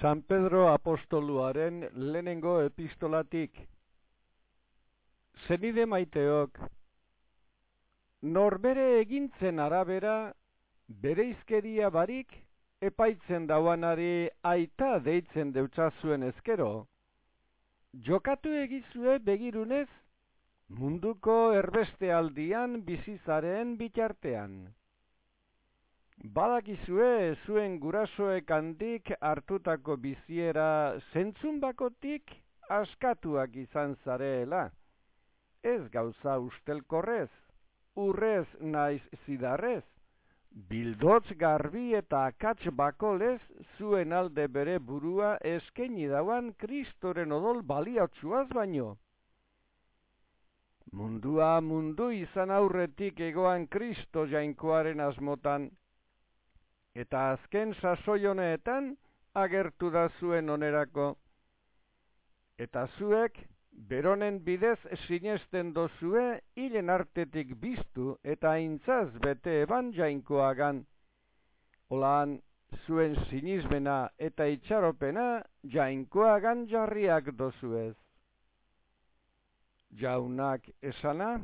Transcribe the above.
San Pedro apostoluaren lehenengo epistolatik. Zenide maiteok, norbere egintzen arabera, bere izkeria barik, epaitzen dauanari aita deitzen deutsazuen ezkero, jokatu egizue begirunez, munduko erbeste aldian bizizaren bitartean. Badakizue zuen gurasoek handik hartutako biziera zentzun bakotik askatuak izan zareela. Ez gauza ustelkorrez, urrez naiz zidarrez, bildotz garbi eta akats bakolez zuen alde bere burua eskeni dauan kristoren odol baliotsuaz baino. Mundua mundu izan aurretik egoan kristo jainkoaren asmotan, eta azken sasoi honeetan agertu da zuen onerako. Eta zuek, beronen bidez sinesten dozue, hilen artetik biztu eta intzaz bete eban jainkoagan. Olaan, zuen sinismena eta itxaropena jainkoagan jarriak dozuez. Jaunak esana,